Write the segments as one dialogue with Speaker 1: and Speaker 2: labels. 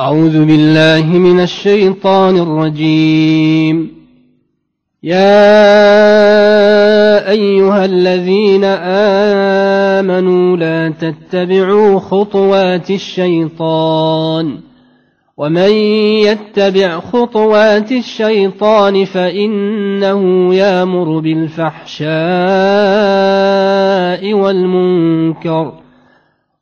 Speaker 1: أعوذ بالله من الشيطان الرجيم. يا أيها الذين آمنوا لا تتبعوا خطوات الشيطان. ومن يتبع خطوات الشيطان فإنه يامر بالفحشاء والمنكر.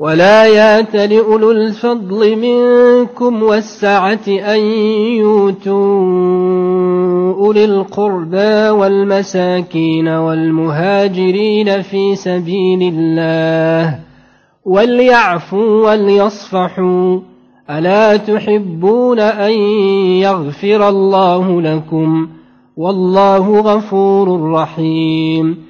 Speaker 1: ولا يات لأولو الفضل منكم والسعة أن يؤتوا أولي القربى والمساكين والمهاجرين في سبيل الله وليعفوا وليصفحوا ألا تحبون أن يغفر الله لكم والله غفور رحيم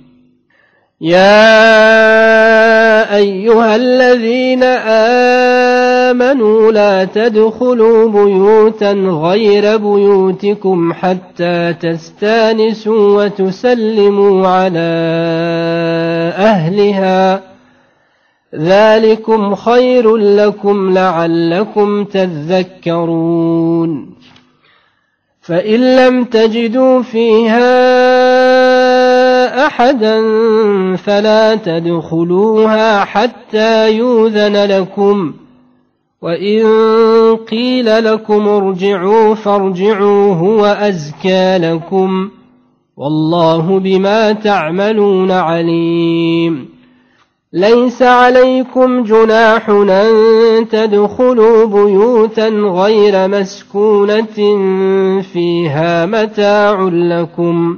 Speaker 1: يا أيها الذين آمنوا لا تدخلوا بيوتا غير بيوتكم حتى تستانسوا وتسلموا على أهلها. ذلكم خير لكم لعلكم تذكرون. فإن لم تجدوا فيها أحدا فلا تدخلوها حتى يوذن لكم وإن قيل لكم ارجعوا فارجعوا هو أزكى لكم والله بما تعملون عليم ليس عليكم جناح أن تدخلوا بيوتا غير مسكونة فيها متاع لكم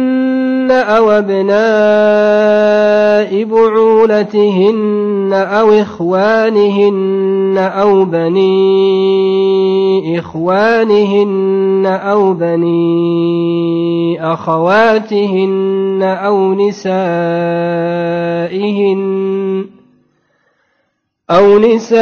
Speaker 1: أو أبناء بعولتهن أو إخوانهن أو بني إخوانهن أو بني أخواتهن أو نسائهن أو نسائهن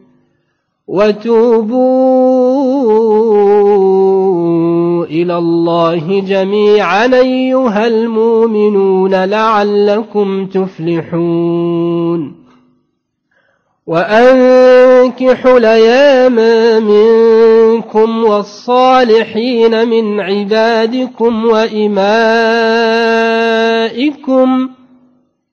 Speaker 1: وتوبوا إلى الله جميعا أيها المؤمنون لعلكم تفلحون. وأنكحوا الأيام منكم والصالحين من عبادكم وإمائكم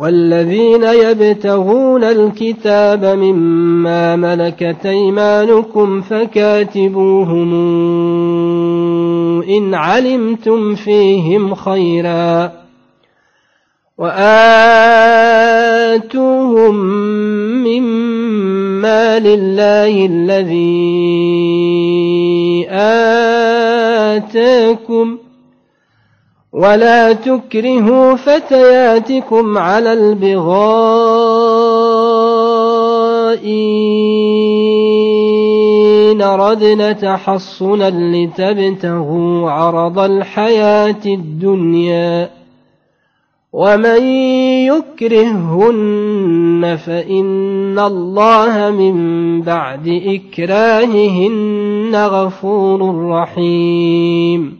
Speaker 1: والذين يبتغون الكتاب مما ملكت أيمانكم فكاتبوهم إن علمتم فيهم خيرا وآتوهم مما لله الذي آتاكم ولا تكرهوا فتياتكم على البغاء إن تحصنا لتبتغوا عرض الحياة الدنيا ومن يكرههن فإن الله من بعد إكراههن غفور رحيم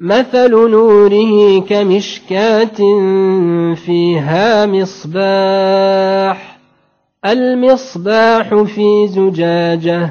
Speaker 1: مثل نوره كمشكاة فيها مصباح المصباح في زجاجة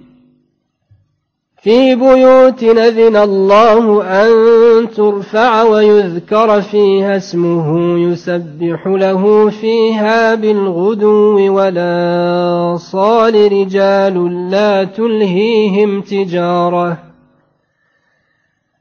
Speaker 1: في بيوت نذن الله أن ترفع ويذكر فيها اسمه يسبح له فيها بالغدو ولا صال رجال لا تلهيهم تجارة.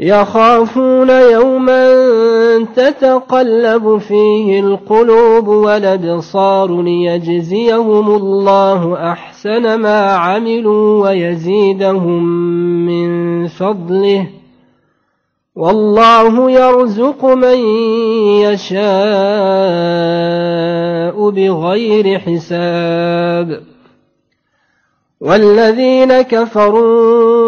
Speaker 1: يخافون يوما تتقلب فيه القلوب والأبصار ليجزيهم الله أحسن ما عملوا ويزيدهم من فضله. والله يرزق من يشاء بغير حساب. والذين كفروا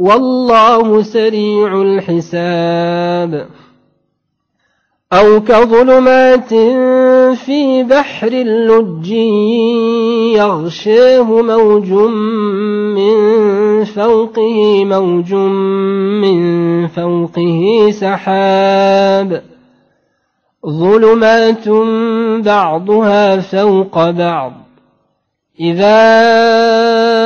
Speaker 1: والله سريع الحساب. أو كظلمات في بحر اللج يغشاه موج من فوقه موج من فوقه سحاب. ظلمات بعضها فوق بعض. إذا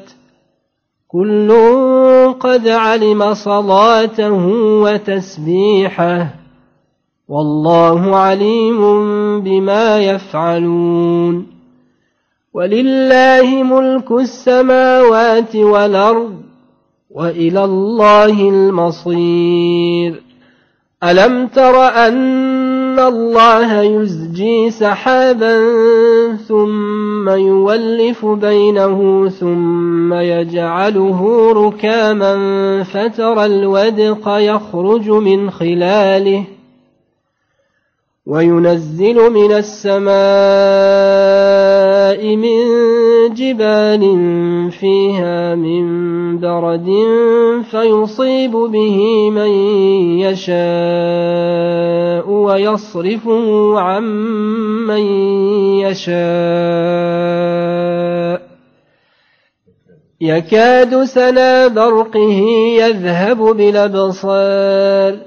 Speaker 1: كل قد علم صلاته وتسبيحه والله عليم بما يفعلون. ولله ملك السماوات والأرض وإلى الله المصير. ألم تر ان الله يزجي سحابا ثم يولف بينه ثم يجعله ركاما فترى الودق يخرج من خلاله وينزل من السماء من جبال فيها من برد فيصيب به من يشاء ويصرفه عن من يشاء. يكاد سنا برقه يذهب بالأبصار.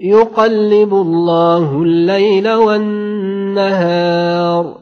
Speaker 1: يقلب الله الليل والنهار.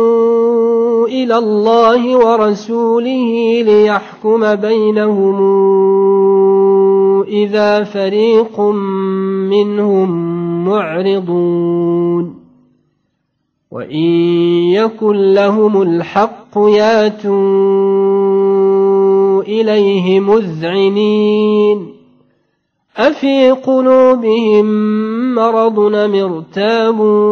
Speaker 1: إلى الله ورسوله ليحكم بينهم إذا فريق منهم معرضون. وإن يكن لهم الحق ياتوا إليه مذعنين. أفي قلوبهم مرض مرتابوا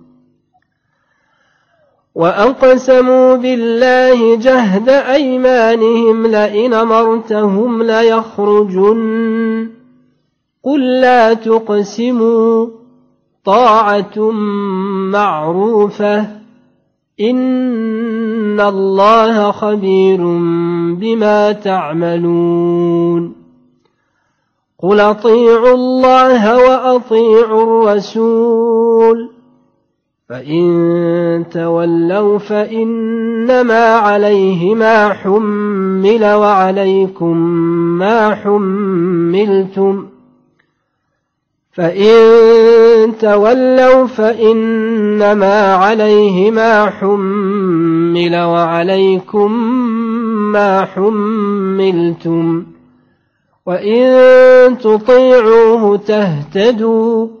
Speaker 1: وأقسموا بالله جهد أيمانهم لئن أمرتهم ليخرجن. قل لا تقسموا طاعة معروفة. إن الله خبير بما تعملون. قل أطيعوا الله وأطيعوا الرسول. فإن تولوا فإنما عليه ما حمل وعليكم ما حملتم. فإن تولوا فإنما عليه ما حمل وعليكم ما حملتم. وإن تطيعوه تهتدوا.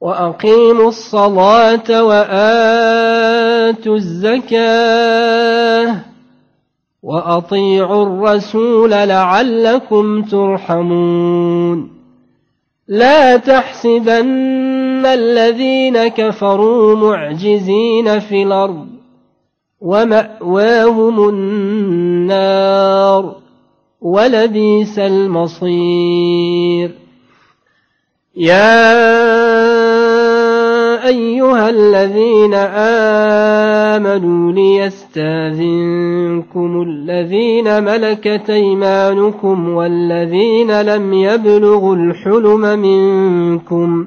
Speaker 1: وأقيموا الصلاة وآتوا الزكاة وأطيعوا الرسول لعلكم ترحمون. لا تحسبن الذين كفروا معجزين في الأرض ومأواهم النار ولبيس المصير. يا أيها الذين آمنوا ليستاذنكم الذين ملكت أيمانكم والذين لم يبلغوا الحلم منكم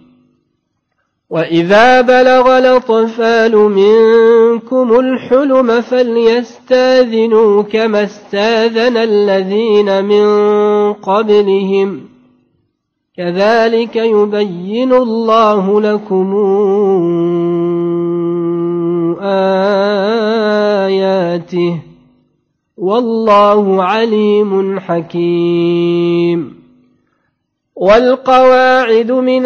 Speaker 1: وإذا بلغ الأطفال منكم الحلم فليستاذنوا كما استاذن الذين من قبلهم كذلك يبين الله لكم آياته والله عليم حكيم والقواعد من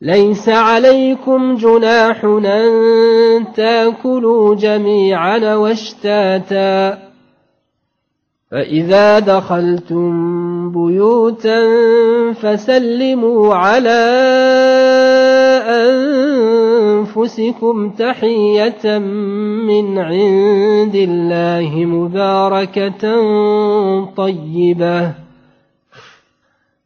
Speaker 1: ليس عليكم جناح أن تأكلوا جميعا واشتاتا. فإذا دخلتم بيوتا فسلموا على أنفسكم تحية من عند الله مباركة طيبة.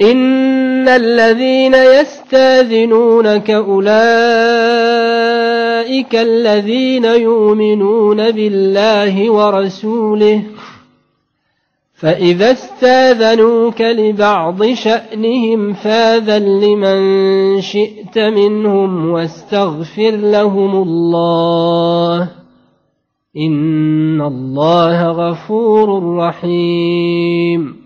Speaker 1: إن الذين يستاذنونك أولئك الذين يؤمنون بالله ورسوله فإذا استاذنوك لبعض شأنهم فاذن لمن شئت منهم واستغفر لهم الله إن الله غفور رحيم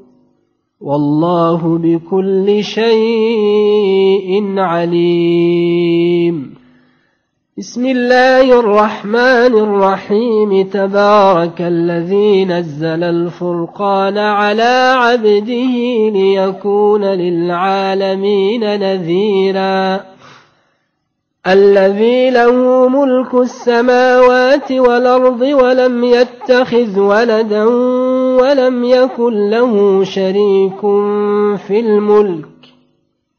Speaker 1: والله بكل شيء عليم. بسم الله الرحمن الرحيم. تبارك الذي نزل الفرقان على عبده ليكون للعالمين نذيراً. الذي له ملك السماوات والأرض ولم يتخذ ولدا ولم يكن له شريك في الملك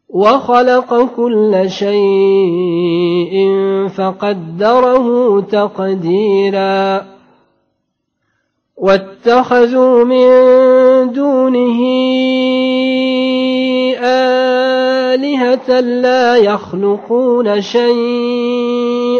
Speaker 1: وخلق كل شيء فقدره تقديرا. واتخذوا من دونه آلهة لا يخلقون شيئا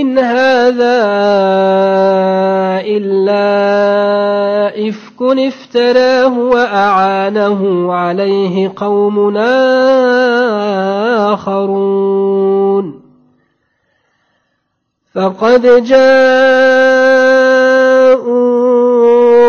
Speaker 1: إن هذا إلا إفك افتراه وأعانه عليه قومنا آخرون. فقد جاءوا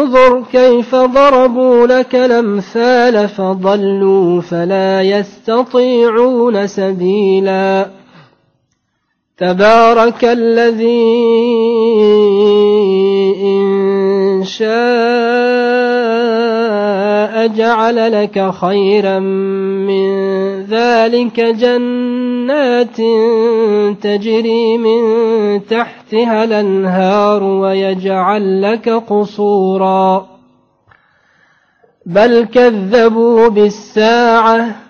Speaker 1: انظر كيف ضربوا لك الأمثال فضلوا فلا يستطيعون سبيلا. تبارك الذي إن شاء جعل لك خيرا من ذلك جنات تجري من تحتها الأنهار ويجعل لك قصورا. بل كذبوا بالساعة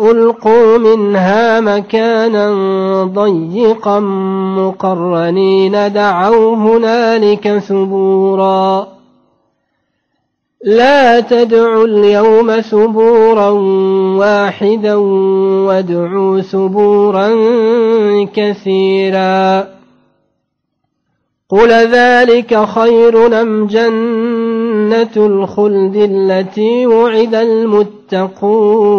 Speaker 1: ألقوا منها مكانا ضيقا مقرنين دعوا هنالك ثبورا. لا تدعوا اليوم ثبورا واحدا وادعوا ثبورا كثيرا. قل ذلك خير أم جنة الخلد التي وعد المتقون؟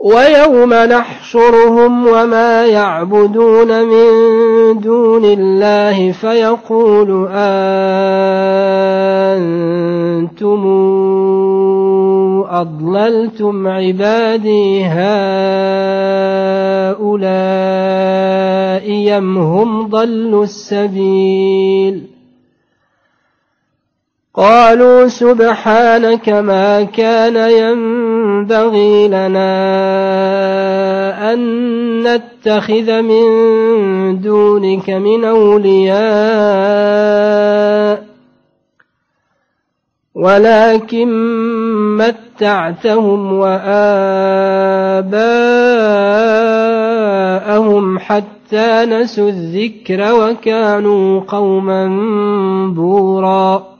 Speaker 1: ويوم نحشرهم وما يعبدون من دون الله فيقول أنتم أضللتم عبادي هؤلاء أم هم ضلوا السبيل قالوا سبحانك ما كان ينبغي لنا أن نتخذ من دونك من أولياء ولكن متعتهم وآباءهم حتى نسوا الذكر وكانوا قوما بورا.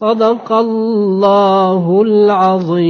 Speaker 1: صدق الله العظيم.